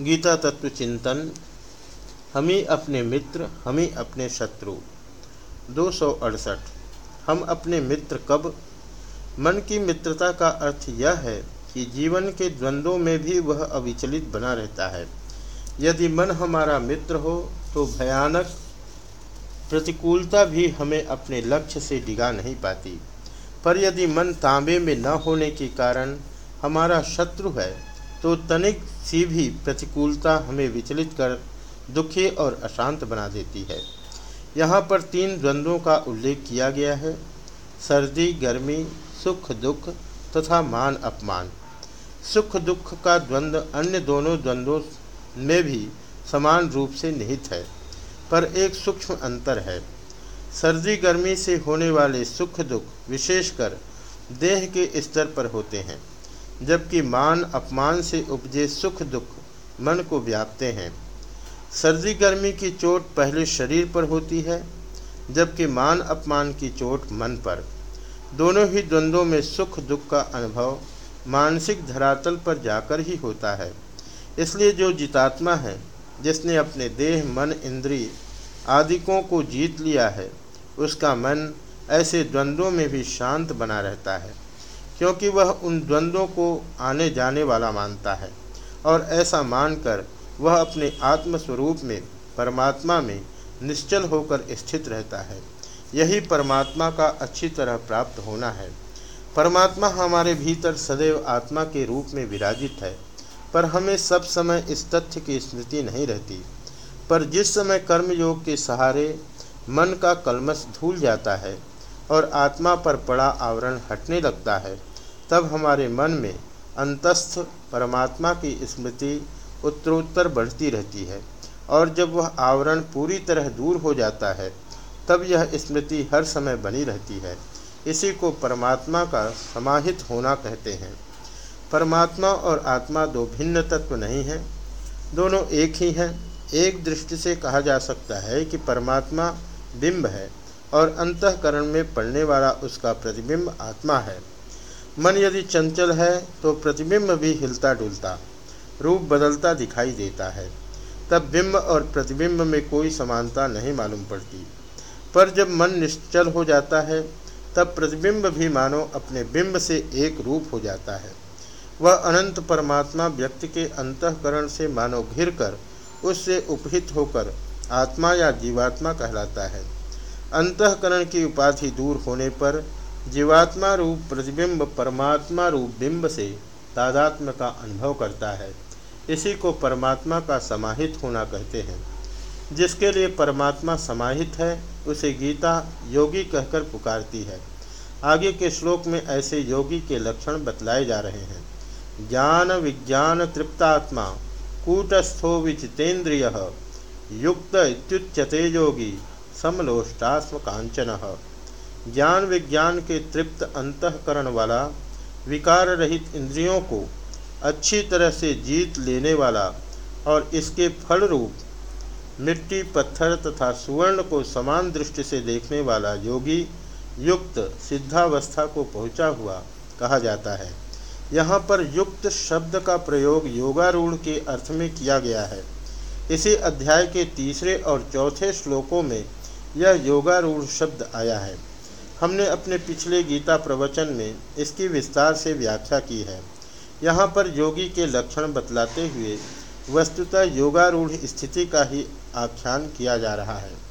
गीता तत्व चिंतन, हम अपने मित्र, हम अपने शत्रु। दो सौ अड़सठ। हम अपने मित्र कब? मन की मित्रता का अर्थ यह है कि जीवन के द्वंद्वों में भी वह अविचलित बना रहता है। यदि मन हमारा मित्र हो तो भयानक प्रतिकूलता भी हमें अपने लक्ष्य से डिगा नहीं पाती। पर यदि मन तांबे में न होने के कारण हमारा शत्रु है तो तनिक सी भी प्रतिकूलता हमें विचलित कर, दुखी और अशांत बना देती है। यहाँ पर तीन द्वंद्वों का उल्लेख किया गया है। सर्दी, गर्मी, सुख, दुख तथा मान, अपमान। सुख, दुख का द्वंद्व अन्य दोनों द्वंद्वों में भी समान रूप से निहित है, पर एक सूक्ष्म अंतर है। सर्दी, गर्मी से होने वाले सुख, दुख विशेषकर देह के स्तर पर होते हैं। जबकि मान अपमान से उपजे सुख दुख मन को व्यापते हैं। सर्दी गर्मी की चोट पहले शरीर पर होती है, जबकि मान अपमान की चोट मन पर। दोनों ही द्वंद्वों में सुख दुख का अनुभव मानसिक धरातल पर जाकर ही होता है। इसलिए जो जितात्मा है, जिसने अपने देह, मन, इंद्रिय आदिकों को जीत लिया है, उसका मन ऐसे द्वंद्वों में भी शांत बना रहता है। क्योंकि वह उन द्वंद्वों को आने जाने वाला मानता है और ऐसा मानकर वह अपने आत्मस्वरूप में, परमात्मा में निश्चल होकर स्थित रहता है। यही परमात्मा का अच्छी तरह प्राप्त होना है। परमात्मा हमारे भीतर सदैव आत्मा के रूप में विराजित है, पर हमें सब समय इस तथ्य की स्मृति नहीं रहती। पर जिस समय कर्मयोग के सहारे मन का कलमश धूल जाता है और आत्मा पर पड़ा आवरण हटने लगता है, तब हमारे मन में अंतस्थ परमात्मा की स्मृति उत्तरोत्तर बढ़ती रहती है। और जब वह आवरण पूरी तरह दूर हो जाता है, तब यह स्मृति हर समय बनी रहती है। इसी को परमात्मा का समाहित होना कहते हैं। परमात्मा और आत्मा दो भिन्न तत्व नहीं हैं, दोनों एक ही हैं। एक दृष्टि से कहा जा सकता है कि परमात्मा बिंब है और अंतकरण में पड़ने वाला उसका प्रतिबिंब आत्मा है। मन यदि चंचल है तो प्रतिबिंब भी हिलता डुलता रूप बदलता दिखाई देता है। तब बिंब और प्रतिबिंब में कोई समानता नहीं मालूम पड़ती। पर जब मन निश्चल हो जाता है, तब प्रतिबिंब भी मानो अपने बिंब से एक रूप हो जाता है। वह अनंत परमात्मा व्यक्ति के अंतकरण से मानो घिर कर, उससे उपहित होकर आत्मा या जीवात्मा कहलाता है। अंतकरण की उपाधि दूर होने पर जीवात्मा रूप प्रतिबिंब, परमात्मा रूप बिंब से तादात्म का अनुभव करता है। इसी को परमात्मा का समाहित होना कहते हैं। जिसके लिए परमात्मा समाहित है, उसे गीता योगी कहकर पुकारती है। आगे के श्लोक में ऐसे योगी के लक्षण बतलाए जा रहे हैं। ज्ञान विज्ञान तृप्तात्मा, कूटस्थो विचितेन्द्रिय, युक्त इत्युच्यते योगी समलोष्टास्म कांचन ज्ञान विज्ञान के तृप्त अंतकरण वाला विकार रहित इंद्रियों को अच्छी तरह से जीत लेने वाला और इसके फल रूप मिट्टी, पत्थर तथा सुवर्ण को समान दृष्टि से देखने वाला योगी युक्त सिद्धावस्था को पहुँचा हुआ कहा जाता है। यहाँ पर युक्त शब्द का प्रयोग योगारूढ़ के अर्थ में किया गया है। इसी अध्याय के तीसरे और चौथे श्लोकों में यह योगारूढ़ शब्द आया है। हमने अपने पिछले गीता प्रवचन में इसकी विस्तार से व्याख्या की है। यहाँ पर योगी के लक्षण बतलाते हुए वस्तुतः योगारूढ़ स्थिति का ही आख्यान किया जा रहा है।